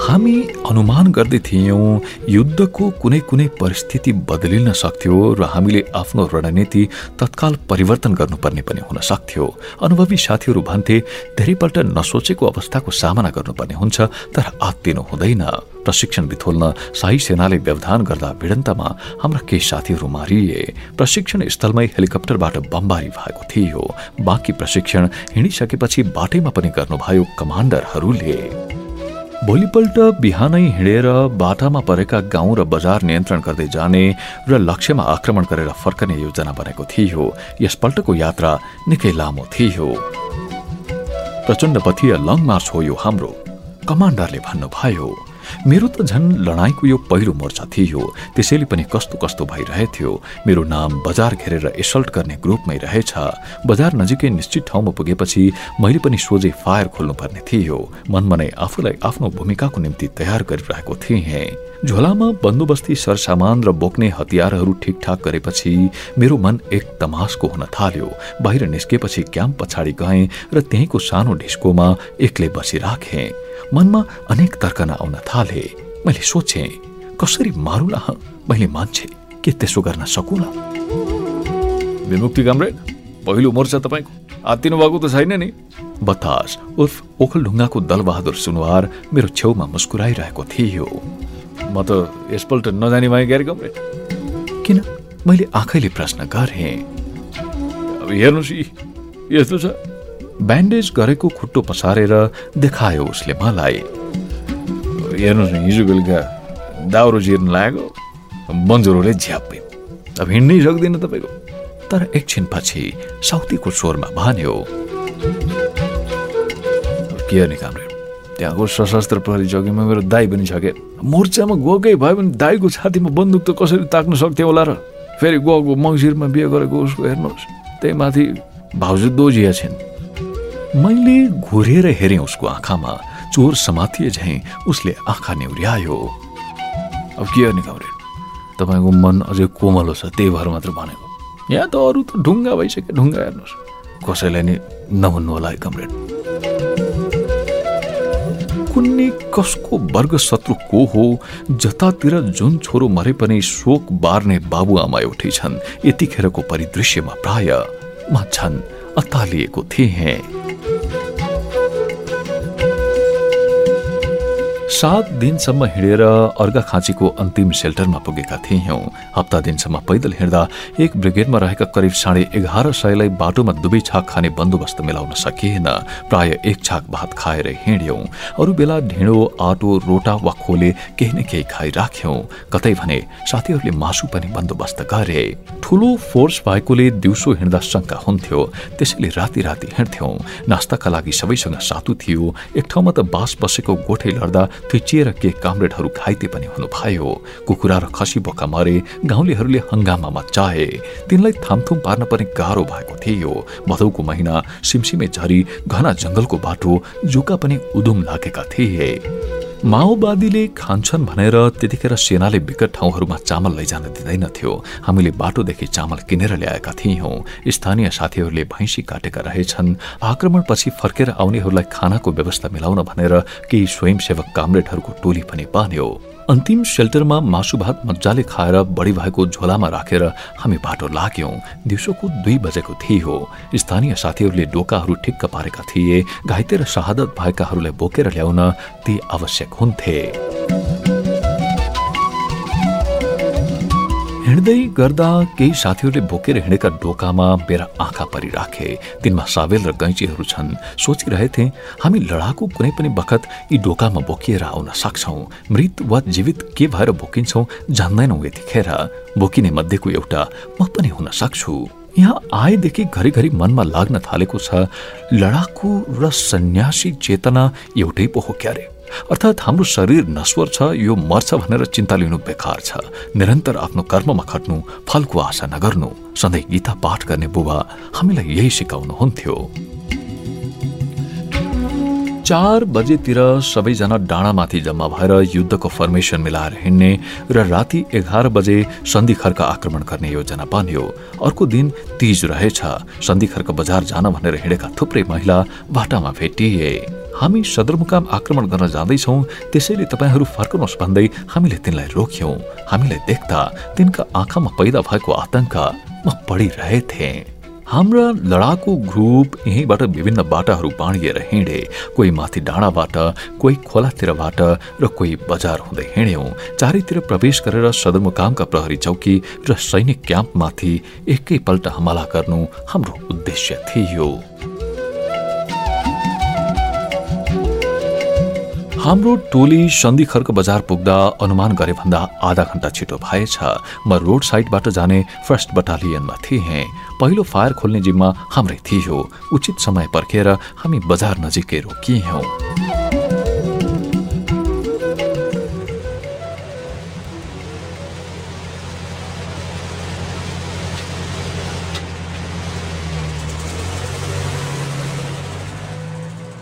हामी अनुमान गर्दै थियौँ युद्धको कुनै कुनै परिस्थिति बदलिन सक्थ्यो र हामीले आफ्नो रणनीति तत्काल परिवर्तन गर्नुपर्ने पनि हुन सक्थ्यो। अनुभवी साथीहरू भन्थे धेरैपल्ट नसोचेको अवस्थाको सामना गर्नुपर्ने हुन्छ तर आत्तिनु हुँदैन। प्रशिक्षण बिथोल्न शाही सेनाले व्यवधान गर्दा भिडन्तमा हाम्रा केही साथीहरू मारिए। प्रशिक्षण स्थलमै हेलिकप्टरबाट बमबारी भएको थियो। बाँकी प्रशिक्षण हिँडिसकेपछि बाटैमा पनि गर्नुभयो कमान्डरहरूले। भोलिपल्ट बिहानै हिँडेर बाटामा परेका गाउँ र बजार नियन्त्रण गर्दै जाने र लक्ष्यमा आक्रमण गरेर फर्कने योजना बनेको थियो। यसपल्टको यात्रा निकै लामो थियो। प्रचण्ड पथीय लङ मार्च हो यो हाम्रो कमान्डरले भन्नुभयो। मेरो त झन् लडाईँको यो पहिलो मोर्चा थियो। त्यसैले पनि कस्तो कस्तो भइरहेथ्यो। मेरो नाम बजार घेरेर एसल्ट गर्ने ग्रुपमै रहेछ। बजार नजिकै निश्चित ठाउँमा पुगेपछि मैले पनि सोझै फायर खोल्नुपर्ने थियो। मनमा नै आफूलाई आफ्नो भूमिकाको निम्ति तयार गरिरहेको थिएँ। झोलामा बन्दोबस्ती सरसामान र बोक्ने हतियारहरू ठिकठाक गरेपछि मेरो मन एक तमासको हुन थाल्यो। बाहिर निस्केपछि क्याम्प पछाडि गएँ र त्यहीँको सानो ढिस्कोमा एक्लै बसिराखेँ। मनमा अनेक तर्कना आउन थाले। मैले सोचे कसरी मारुला मैले मान्छे के त्यसो गर्न सकुला विमुक्ति कामरेड पहिलो मोर्चा तपाईँको। आत्तिनु भएको त छैन नि। बतास उर्फ ओखलढुङ्गाको दलबहादुर सुनवार मेरो छेउमा मुस्कुराइरहेको थियो। म त यसपल्ट नजाने भएँ ग्यारे कमरेड। किन? मैले आँखैले प्रश्न गरेँ। अब हेर्नुहोस् यस्तो छ। ब्यान्डेज गरेको खुट्टो पसारेर देखायो उसले मलाई। हेर्नुहोस् न हिजो बेलुका दाउरो जिर्न लागेको बन्जोरोले झ्याप्पै। अब हिँड्नै सक्दिनँ तपाईँको। तर एकछिन पछि साउतीको स्वरमा भन्यो के गर्ने कामरे त्यहाँको सशस्त्र प्रहरी चौकीमा मेरो दाई पनि छ क्या मोर्चामा गएकै भयो भने दाईको छातीमा बन्दुक त कसरी ताक्न सक्थ्यो होला र? फेरि गएको मङ्सिरमा बिहे गरेको उसको हेर्नुहोस्। त्यही माथि भाउजू दोजिया छिन्। मैले घुरेर हेरेँ उसको आँखामा। चोर समातिए झैँ उसले आँखा नेउर्यायो अब के गर्ने कमरेड तपाईँको मन अझै कोमलो छ त्यही भएर मात्र भनेको। यहाँ त अरू त ढुङ्गा भइसक्यो ढुङ्गा हेर्नुहोस्। कसैलाई नि नभन्नु होला कमरेड। कुन्ने कसको वर्ग शत्रु को हो? जतातिर जुन छोरो मरे पनि शोक बार्ने बाबुआमा एउटै छन् यतिखेरको परिदृश्यमा प्राय म झन् अत्तालिएको थिएँ। सात दिनसम्म हिँडेर अर्घा खाँचीको अन्तिम सेल्टरमा पुगेका थियौँ। हप्ता दिनसम्म पैदल हिँड्दा एक ब्रिगेडमा रहेका करिब साढे एघार सयलाई बाटोमा दुवै छाक खाने बन्दोबस्त मिलाउन सकिएन। प्राय एक छाक भात खाएर हिँड्यौँ। अरू बेला ढिँडो आटो रोटा वा खोले केही न केही खाइराख्यौँ। कतै भने साथीहरूले मासु पनि बन्दोबस्त गरे। ठुलो फोर्स भएकोले दिउँसो हिँड्दा शङ्का हुन्थ्यो। त्यसैले राति राति हिँड्थ्यौँ। नास्ताका लागि सबैसँग सातु थियो। एक ठाउँमा त बास बसेको गोठै लड्दा थिचिएर के कामरेडहरू घाइते पनि हुनुभयो। कुखुरा र खसी बोका मरे गाउँलेहरूले हङ्गामा मचाए तिनलाई थामथुम पार्न पनि गाह्रो भएको थियो। भदौको महिना सिमसिमे झरी घना जङ्गलको बाटो जुका पनि उदुम लागेका थिए। माओवादीले खान्छन् भनेर त्यतिखेर सेनाले विकट ठाउँहरूमा चामल लैजान दिँदैनथ्यो हामीले बाटोदेखि चामल किनेर ल्याएका थियौँ। स्थानीय साथीहरूले भैँसी काटेका रहेछन्। आक्रमणपछि फर्केर आउनेहरूलाई खानाको व्यवस्था मिलाउन भनेर केही स्वयंसेवक कामरेडहरूको टोली पनि पान्यो अन्तिम सेल्टरमा मासु भात मजाले खाएर बढी भएको झोलामा राखेर हामी बाटो लाग्यौं। दिउँसोको दुई बजेको थियो स्थानीय साथीहरूले डोकाहरू ठिक्क पारेका थिए। घाइते र शहादत भएकाहरूलाई बोकेर ल्याउन ती आवश्यक हुन्थे। हिँड्दै गर्दा केही साथीहरूले बोकेर हिँडेका डोकामा मेरा आँखा परिराखे। तिनमा साबेल र गैँचीहरू छन्। सोचिरहेथे हामी लडाकु कुनै पनि बखत यी डोकामा बोकिएर आउन सक्छौँ। मृत वा जीवित के भएर बोकिन्छौँ जान्दैनौ यतिखेर। बोकिने मध्येको एउटा म पनि हुन सक्छु। यहाँ आएदेखि घरिघरि मनमा लाग्न थालेको छ लडाकु र सन्यासी चेतना एउटै पो क्यारे। अर्थात् हाम्रो शरीर नश्वर छ यो मर्छ भनेर चिन्ता लिनु बेकार छ। निरन्तर आफ्नो कर्ममा खट्नु फलको आशा नगर्नु। सधैँ गीता पाठ गर्ने बुबा हामीलाई यही सिकाउनुहुन्थ्यो। चार बजेतिर सबैजना डाँडामाथि जम्मा भएर युद्धको फर्मेसन मिलाएर हिँड्ने र राति एघार बजे सन्धिखर्क आक्रमण गर्ने योजना बन्यो अर्को दिन तिज रहेछ। सन्धिखर्क बजार जान भनेर हिँडेका थुप्रै महिला बाटामा भेटिए। हामी सदरमुकाम आक्रमण गर्न जाँदैछौँ त्यसैले तपाईँहरू फर्कनुहोस् भन्दै हामीले तिनलाई रोक्यौँ। हामीलाई देख्दा तिनका आँखामा पैदा भएको आतंक म पढिरहेथे। हाम्रा लडाकु ग्रुप यहीँबाट विभिन्न बाटाहरू बाँडिएर हिँडे कोही माथि डाँडाबाट कोही खोलातिरबाट र कोही बजार हुँदै हिँड्यौँ। चारैतिर प्रवेश गरेर सदरमुकामका प्रहरी चौकी र सैनिक क्याम्पमाथि एकैपल्ट हमला गर्नु हाम्रो उद्देश्य थियो। हाम्रो टोली सन्धि खर्क बजार पुग्दा अनुमान गरे भन्दा आधा घण्टा छिटो भएछ म रोड साइडबाट जाने फर्स्ट बटालियनमा थिएँ। पहिलो फायर खोल्ने जिम्मा हाम्रै थियो। उचित समय पर्खेर हामी बजार नजिकै रोकियौँ।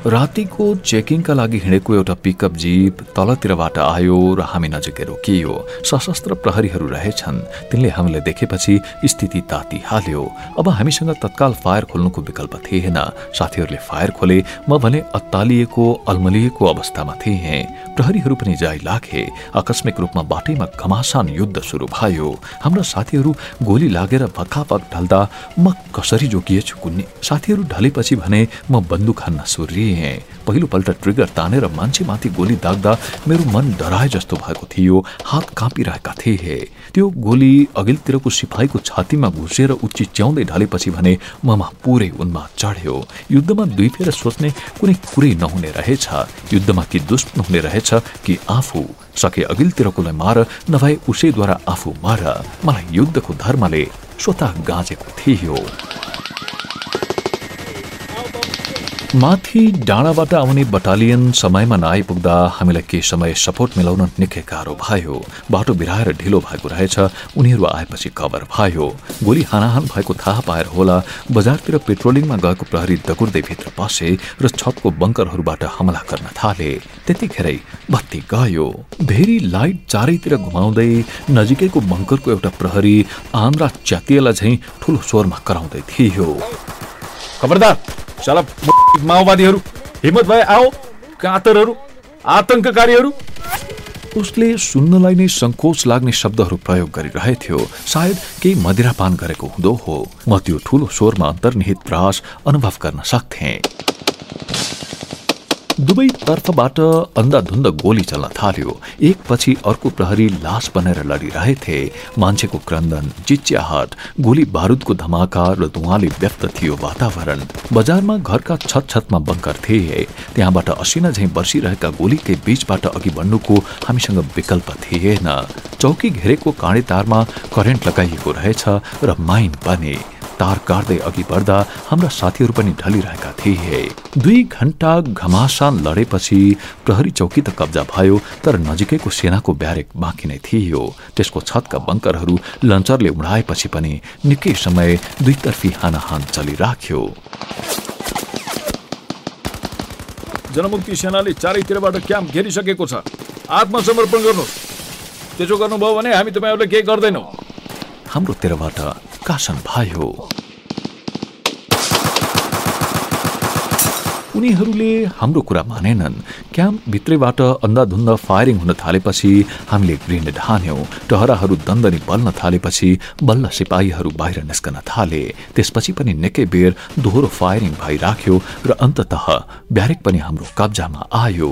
रातिको चेकिङका लागि हिँडेको एउटा पिकअप जीप तलतिरबाट आयो र हामी नजिकै रोकियो। सशस्त्र प्रहरीहरू रहेछन्। तिनले हामीलाई देखेपछि स्थिति ताती हाल्यो। अब हामीसँग तत्काल फायर खोल्नुको विकल्प थिएन। साथीहरूले फायर खोले म भने अत्तालिएको अल्मलिएको अवस्थामा थिएँ। प्रहरीहरू पनि जाइ लागे आकस्मिक रूपमा बाटैमा घमासान युद्ध सुरु भयो। हाम्रा साथीहरू गोली लागेर भक्कापक ढल्दा म कसरी जोगिएछु कुन्ने? साथीहरू ढलेपछि भने म बन्दुक हान्न सुरिए थिएँ पहिलोपल्ट ट्रिगर तानेर मान्छेमाथि गोली दाग्दा मेरो मन डराए जस्तो भएको थियो। हात काँपिरहेका थिए त्यो गोली अघिल्तिरको सिपाहीको छातीमा घुसेर उच्ची च्याउँदै ढलेपछि भने ममा पुरै उनमा चढ्यो। युद्धमा दुई फेर सोच्ने कुनै कुरै नहुने रहेछ। युद्धमा कि दुश्मन हुने रहेछ कि आफू। सके अघिल्तिरकोलाई मार नभए उसैद्वारा आफू मार। मलाई युद्धको धर्मले स्वतः गाँजेको थियो। माथि डाँडाबाट आउने बटालियन समयमा नआइपुग्दा हामीलाई केही समय सपोर्ट मिलाउन निकै गाह्रो भयो बाटो बिराएर ढिलो भएको रहेछ उनीहरू आएपछि कभर भयो। गोली हानाहान भएको थाहा पाएर होला बजारतिर पेट्रोलिङमा गएको प्रहरी दगुर्दै भित्र पसे र छतको बङ्करहरूबाट हमला गर्न थाले। त्यतिखेरै बत्ती गयो। भेरी लाइट चारैतिर घुमाउँदै नजिकैको बङ्करको एउटा प्रहरी आन्द्रा च्यातिएला झैँ ठुलो स्वरमा कराउँदै थियो। खबरदार साला माओवादीहरू हिम्मत भए आओ कातरहरू आतंककारीहरू। उसले सुन्नलाई नै सङ्कोच लाग्ने शब्दहरू प्रयोग गरिरहेथ्यो सायद केही मदिरापान गरेको हुँदो हो। म त्यो ठुलो स्वरमा अन्तर्निहित प्रयास अनुभव गर्न सक्थेँ। दुवै तर्फबाट अन्धाधुन्द गोली चल्न थाल्यो। एकपछि अर्को प्रहरी लास बनेर लडिरहेथे। मान्छेको क्रन्दन चिच्याहट गोली बारुदको धमाका र धुवाले व्यक्त थियो वातावरण। बजारमा घरका छत छतमा बङ्कर थिए। त्यहाँबाट असिना झैँ बर्सिरहेका गोलीकै बीचबाट अघि बढ्नुको हामीसँग विकल्प थिएन। चौकी घेरेको काँडे तारमा करेन्ट लगाइएको रहेछ र माइन बने। तार काट्दै अघि बढ्दा हाम्रा साथीहरू पनि ढलिरहेका थिए। दुई घण्टा घमासान लडेपछि प्रहरी चौकी त कब्जा भयो तर नजिकैको सेनाको ब्यारेक बाँकी नै थियो। त्यसको छतका बङ्करहरू लन्चरले उडाएपछि पनि निकै समय दुईतर्फी हानाहान चलिराख्यो। जनमुक्ति सेनाले चारैतिरबाट क्याम्प घेरिसकेको छ। आत्मसमर्पण गर्नुहोस्। त्यसो गर्नुभयो भने हामी तपाईँहरूले केही गर्दैनौँ। हाम्रो तिरबाट कासन भयो। उनीहरूले हाम्रो कुरा मानेनन्। क्याम्प भित्रैबाट अन्धाधुन्द फायरिङ हुन थालेपछि हामीले ग्रेनेड हान्यौं टहराहरू दन्दनी बल्न थालेपछि बल्ल सिपाहीहरू बाहिर निस्कन थाले। त्यसपछि पनि निकै बेर दोहोरो फायरिङ भइराख्यो र अन्तत ब्यारेक पनि हाम्रो कब्जामा आयो।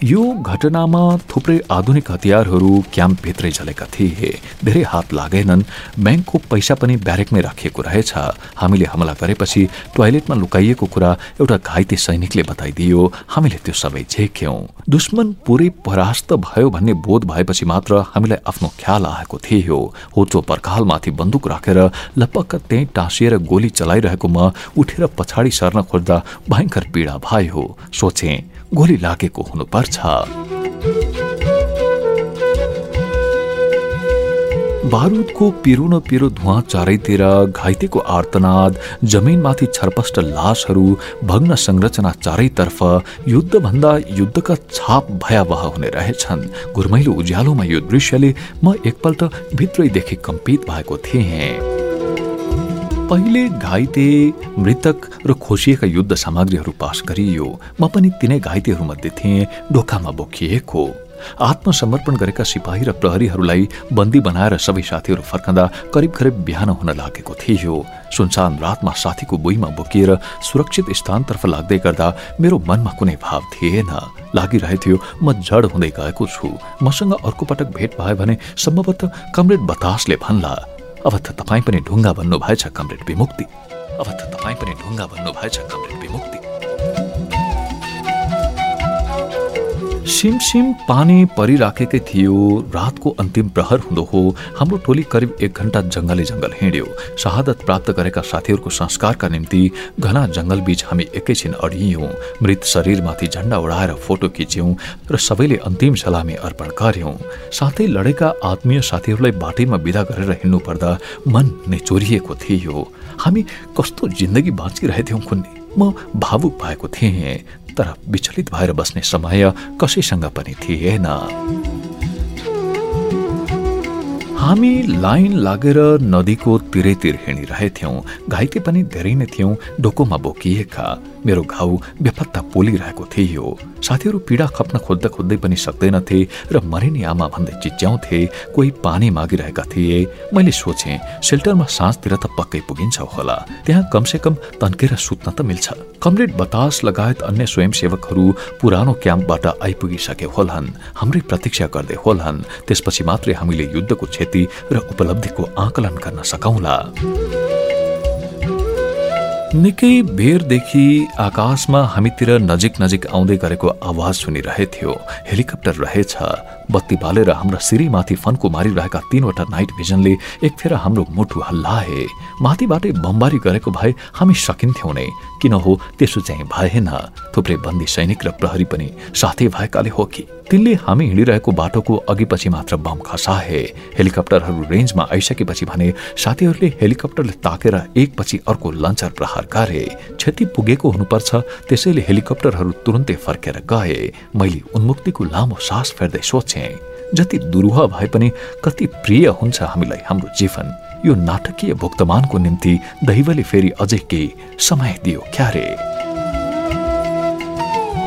यो घटनामा थुप्रै आधुनिक हतियारहरू क्याम्पभित्रै झलेका थिए। धेरै हात लागेनन्। ब्याङ्कको पैसा पनि ब्यारेकमै राखिएको रहेछ। हामीले हमला गरेपछि टोयलेटमा लुकाइएको कुरा एउटा घाइते सैनिकले बताइदियो। हामीले त्यो सबै झेक्यौं। दुश्मन पुरै परास्त भयो भन्ने बोध भएपछि मात्र हामीलाई आफ्नो ख्याल आएको थियो। होचो पर्खालमाथि बन्दुक राखेर लपक्क त्यही टाँसिएर गोली चलाइरहेको म उठेर पछाडि सर्न खोज्दा भयङ्कर पीडा भयो। सोचे गोली लागेको हुनुपर्छ बारुदको पिरो न पिरो धुवा चारैतिर घाइतेको आर्तनाद जमिनमाथि छरपष्ट लासहरू भग्न संरचना चारैतर्फ युद्धभन्दा युद्धका छाप भयावह हुने रहेछन्। घुर्मैलो उज्यालोमा यो दृश्यले म एकपल्ट भित्रैदेखि कम्पित भएको थिएँ। पहिले घाइते मृतक र खोसिएका युद्ध सामग्रीहरू पास गरियो। म पनि तिनै घाइतेहरूमध्ये थिएँ ढोकामा बोकिएको। आत्मसमर्पण गरेका सिपाही र प्रहरीहरूलाई बन्दी बनाएर सबै साथीहरू फर्कँदा करिब करिब बिहान हुन लागेको थियो। सुनसान रातमा साथीको बुइमा बोकिएर सुरक्षित स्थानतर्फ लाग्दै गर्दा मेरो मनमा कुनै भाव थिएन। लागिरहेथ्यो म जड हुँदै गएको छु। मसँग अर्को पटक भेट भयो भने सम्भवतः कमरेड बतासले भन्ला अब त तपाईँ पनि ढुङ्गा भन्नुभएछ कमरेड विमुक्ति। अब त तपाईँ पनि ढुङ्गा भन्नुभएछ कमरेड विमुक्ति। सिमसिम पानी परिराखेकै थियो। रातको अन्तिम प्रहर हुँदो हो। हाम्रो टोली करिब एक घण्टा जङ्गले जङ्गल हिँड्यो। शहादत प्राप्त गरेका साथीहरूको संस्कारका निम्ति घना जङ्गल बीच हामी एकैछिन अडियौँ। मृत शरीरमाथि झण्डा उडाएर फोटो खिच्यौँ र सबैले अन्तिम सलामी अर्पण गर्यौँ। साथै लडेका आत्मीय साथीहरूलाई बाटैमा विदा गरेर हिँड्नु पर्दा मन निचोरिएको थियो। हामी कस्तो जिन्दगी बाँचिरहेथ्यौँ कुन्नी म भावुक भएको थिएँ तर विचलित भएर बस्ने समय कसैसँग पनि थिएन। हामी लाइन लागेर नदीको तिरैतिर हिँडिरहेथ्यौँ घाइते पनि धेरै नै थियौँ डोकोमा बोकिएका। मेरो घाउ बेपत्ता पोलिरहेको थियो। साथीहरू पीडा खप्न खोज्दा खोज्दै पनि सक्दैनथे र मरिने आमा भन्दै चिच्याउँथे कोही पानी मागिरहेका थिए। मैले सोचे सेल्टरमा साँझतिर त पक्कै पुगिन्छ होला। त्यहाँ कमसे कम तन्केर सुत्न त मिल्छ कमरेड बतास लगायत अन्य स्वयंसेवकहरू पुरानो क्याम्पबाट आइपुगिसके होलान्। हाम्रै प्रतीक्षा गर्दै होलान्। त्यसपछि मात्रै हामीले युद्धको क्षति र उपलब्धिको आकलन गर्न सकौला निकै बेरदेखि आकाशमा हामीतिर नजिक नजिक आउँदै गरेको आवाज सुनिरहेथ्यो। हेलिकप्टर रहेछ। बत्ती बालेर हाम्रा सिरीमाथि फन्को मारिरहेका तीनवटा नाइट भिजनले एक फेर हाम्रो मुटु हल्लाए। माथिबाटै बमबारी गरेको भए हामी सकिन्थ्यौँ नै। किन हो त्यसो चाहिँ भएन। थुप्रै बन्दी सैनिक र प्रहरी पनि साथै भएकाले हो कि? तिनले हामी हिँडिरहेको बाटोको अघिपछि मात्र बम खसाए। हेलिकप्टरहरू रेन्जमा आइसकेपछि भने साथीहरूले हेलिकप्टरले ताकेर एकपछि अर्को लन्चर प्रहार गरे। क्षति पुगेको हुनुपर्छ त्यसैले हेलिकप्टरहरू तुरन्तै फर्केर गए। मैले उन्मुक्तिको लामो सास फेर्दै सोचे। जति दुरूह भए पनि कति प्रिय हुन्छ हामीलाई हाम्रो जीवन। यो नाटकीय भुक्तमानको निम्ति दैवले फेरि अझै केही समय दियो क्यारे।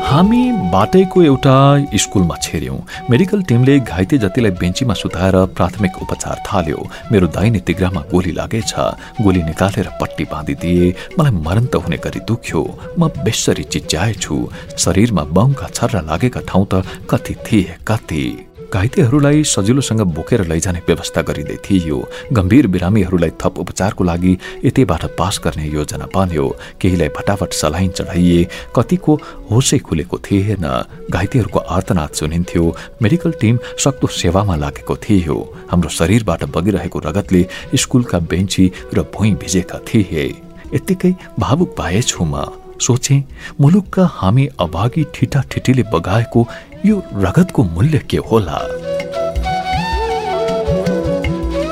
हामी बाटैको एउटा स्कुलमा छेर्यौँ। मेडिकल टिमले घाइते जतिलाई बेन्चीमा सुताएर प्राथमिक उपचार थाल्यो। मेरो दाहिने तिग्रामा गोली लागेछ। गोली निकालेर पट्टी बाँधिदिए। मलाई मरन्त हुने गरी दुख्यो। म बेसरी चिच्याएछु शरीरमा बमका छर्रा लागेका ठाउँ त कति थिए कति घाइतेहरूलाई सजिलोसँग बोकेर लैजाने व्यवस्था गरिँदै थियो। गम्भीर बिरामीहरूलाई थप उपचारको लागि यतैबाट पास गर्ने योजना बन्यो। केहीलाई फटाफट सलाइन चढाइए। कतिको होसै खुलेको थिएन। घाइतेहरूको आर्तनाद सुनिन्थ्यो। मेडिकल टिम सक्दो सेवामा लागेको थियो। हाम्रो शरीरबाट बगिरहेको रगतले स्कुलका बेन्ची र भुइँ भिजेका थिए। यत्तिकै भावुक भएछु म। सोचे मुलुकका हामी अभागी ठिटा ठिटीले बगाएको यो रगतको मूल्य के होला?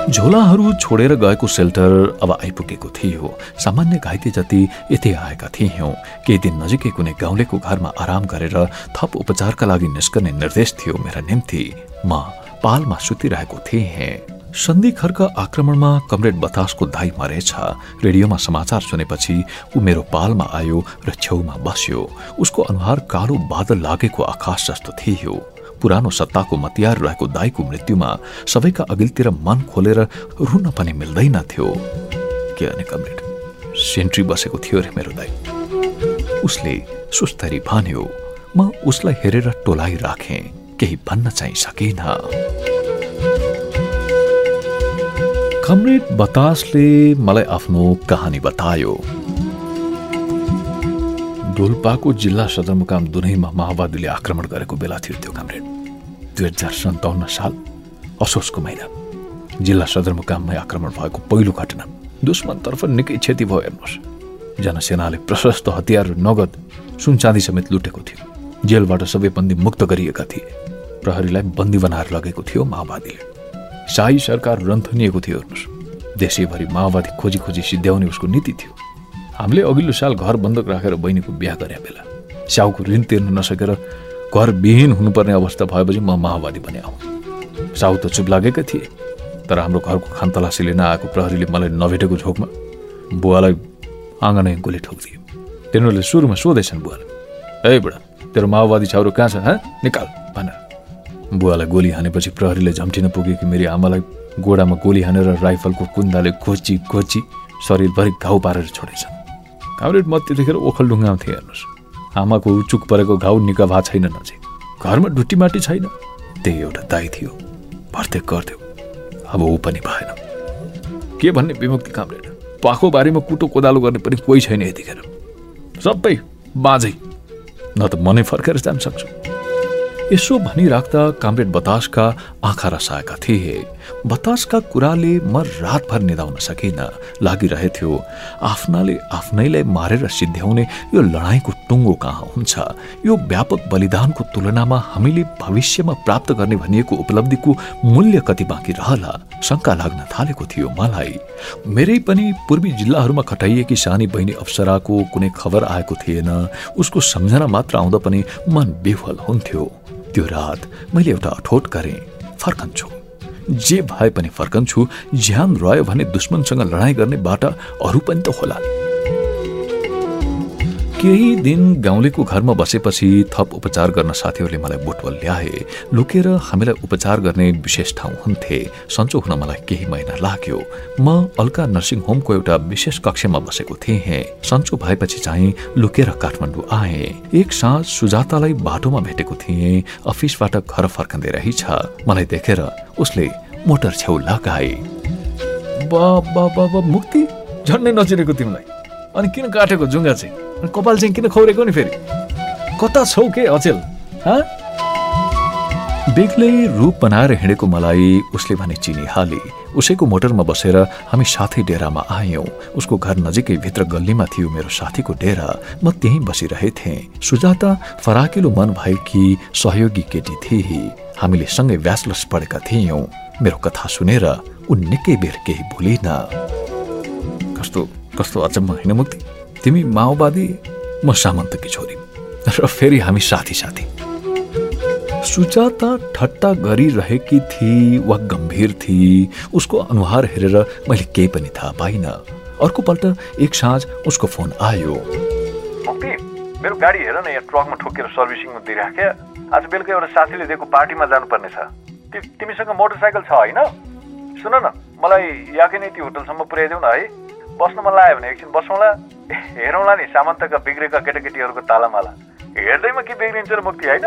झोलाहरू छोडेर गएको सेल्टर अब आइपुगेको थियो। सामान्य घाइते जति यतै आएका थियौँ। केही दिन नजिकै कुनै गाउँलेको घरमा आराम गरेर थप उपचारका लागि निस्कने निर्देश थियो मेरा निम्ति। म पालमा सुतिरहेको थिएँ। सन्धि खर्क आक्रमणमा कमरेड बतासको दाई मरेछ। रेडियोमा समाचार सुनेपछि ऊ मेरो पालमा आयो र छेउमा बस्यो। उसको अनुहार कालो बादल लागेको आकाश जस्तो थियो। पुरानो सत्ताको मतियार रहेको दाईको मृत्युमा सबैका अघिल्तिर मन खोलेर रुन पनि मिल्दैन थियो। के अनि कमरेड? सेन्ट्री बसेको थियो रे मेरो दाई। उसले सुस्तरी भन्यो म उसलाई हेरेर टोलाइ राखेँ। केही भन्न चाहिँ सकेन। कमरेड बतासले मलाई आफ्नो कहानी बतायो। डोल्पाको जिल्ला सदरमुकाम दुनैमा माओवादीले आक्रमण गरेको बेला थियो त्यो कमरेड। दुई हजार सन्ताउन्न साल असोजको महिना। जिल्ला सदरमुकाममै आक्रमण भएको पहिलो घटना। दुश्मनतर्फ निकै क्षति भयो हेर्नुहोस्। जनसेनाले प्रशस्त हतियार नगद सुनचाँदी समेत लुटेको थियो। जेलबाट सबै बन्दी मुक्त गरिएका थिए। प्रहरीलाई बन्दी बनाएर लगेको थियो माओवादीले। शाही सरकार रन्थनिएको थियो हेर्नुहोस्। देशैभरि माओवादी खोजी खोजी सिद्ध्याउने उसको नीति थियो। हामीले अघिल्लो साल घर बन्दक राखेर बहिनीको बिहा गरे बेला। स्याउको ऋण तिर्न नसकेर घर विहीन हुनुपर्ने अवस्था भएपछि म माओवादी बने आउँ। साउ त चुप लागेका थिए तर हाम्रो घरको खानतलासीले नआएको प्रहरीले मलाई नभेटेको झोकमा बुवालाई आँगनै गोली ठोकिदियो। तिनीहरूले सुरुमा सोधेछन् बुवालाई ए बुढा तेरो माओवादी छाउरो कहाँ छ हा? निकाल। बुवालाई गोली हानेपछि प्रहरीले झम्टिन पुगेकी मेरी आमालाई गोडामा गोली हानेर राइफलको कुन्दाले खोची खोची शरीरभरि घाउ पारेर छोडेछ काभ्रेट म त्यतिखेर ओखल ढुङ्गामा हेर्नुहोस्। आमाको चुक परेको घाउ निका भएको छैन नजिक। घरमा ढुट्टी माटी छैन। त्यही एउटा दाई थियो। भर्तेक गर्थ्यो। अब ऊ पनि भएन। के भन्ने विमुक्ति कामरेड पाखो बारीमा कुटो कोदालो गर्ने पनि कोही छैन यतिखेर। सबै बाँझै। न त मनै फर्केर जान सक्छु। यसो भनिराख्दा कामरेड बतासका आँखा रसाएका थिए। बतासका कुराले म रातभर निधाउन सकिन लागिरहेथ्यो। आफ्नाले आफ्नैलाई मारेर सिद्ध्याउने यो लडाईँको टुङ्गो कहाँ हुन्छ? यो व्यापक बलिदानको तुलनामा हामीले भविष्यमा प्राप्त गर्ने भनिएको उपलब्धिको मूल्य कति बाँकी रहला? शङ्का लाग्न थालेको थियो मलाई। मेरै पनि पूर्वी जिल्लाहरूमा खटाइएकी सानी बहिनी अप्सराको कुनै खबर आएको थिएन। उसको सम्झना मात्र आउँदा पनि मन बेफल हुन्थ्यो। त्यो रात मैले एउटा अठोट गरेँ। फर्कन्छु जे भए पनि फर्कन्छु ज्यान रह्यो भने दुश्मनसँग लडाइँ गर्ने बाटा अरू पनि त होला। केही दिन गाउँलेको घरमा बसेपछि थप उपचार गर्न साथीहरूले मलाई बोटवल ल्याए। लुकेर हामीलाई उपचार गर्ने विशेष ठाउँ हुन्थे। सन्चो हुन मलाई केही महिना लाग्यो। म अल्का नर्सिङ होमको एउटा विशेष कक्षमा बसेको थिएँ। सन्चो भएपछि चाहिँ लुकेर काठमाडौँ आए। एक साँझ सुजातालाई बाटोमा भेटेको थिएँ। अफिसबाट घर फर्कँदै रहेछ। मलाई देखेर उसले मोटर छेउ लगाए। मुक्ति झन्डै नचिनेको तिमीलाई। अनि किन काटेको जुङ्गा चाहिँ? कपाल चाहिँ किन खौरेको नि फेरि? कता छौ के अचेल बेग्लै रूप बनाएर हिँडेको मलाई उसले भने चिनिहाले उसैको मोटरमा बसेर हामी साथै डेरामा आयौँ। उसको घर नजिकै भित्र गल्लीमा थियो मेरो साथीको डेरा। म त्यहीँ बसिरहेथे। सुजाता फराकिलो मन भएकी सहयोगी केटी थिए हामीले सँगै व्यासलस पढेका थियौँ। मेरो कथा सुनेर ऊ निकै बेर केही भुलिन कस्तो कस्तो अचम्म होइन मुक्ति? तिमी माओवादी म सामन्तकी छोरी र फेरि हामी साथी साथी सुजाता ठट्टा गरिरहेकी थिए वा गम्भीर थिए उसको अनुहार हेरेर मैले केही पनि थाहा पाइनँ। अर्को पल्ट एक साँझ उसको फोन आयो। मेरो गाडी हेर न यहाँ ट्रकमा ठोकेर सर्भिसिङमा दिइराख्या आज बेलुका एउटा साथीले दिएको पार्टीमा जानुपर्ने छ। तिमीसँग मोटरसाइकल छ होइन? सुन न मलाई याकै त्यो होटलसम्म पुर्याइदेऊ न है। बस्नु मन लाग्यो भने एकछिन बसौँला। हेरौँला नि सामन्तका बिग्रेका केटाकेटीहरूको तालामाला। हेर्दैमा के बिग्रिन्छ र मुक्ति होइन?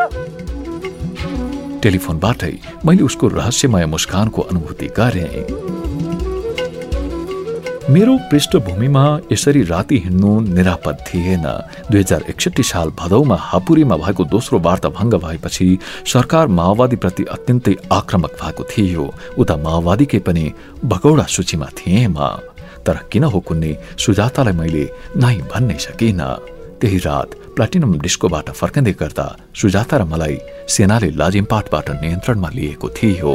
टेलिफोनबाटै मैले उसको रहस्यमय मुस्कानको अनुभूति गरेँ। मेरो पृष्ठभूमिमा यसरी राति हिँड्नु निरापद थिएन। दुई हजार एकसठी साल भदौमा हापुरीमा भएको दोस्रो वार्ता भङ्ग भएपछि सरकार माओवादीप्रति अत्यन्तै आक्रमक भएको थियो। उता माओवादीकै पनि भगौडा सूचीमा थिएँ म। तर किन हो कुन्ने सुजातालाई मैले नाइ भन्नै सकिन त्यही रात प्लाटिनम डिस्कोबाट फर्कँदै गर्दा सुजाता र मलाई सेनाले लाजिमपाटबाट नियन्त्रणमा लिएको थियो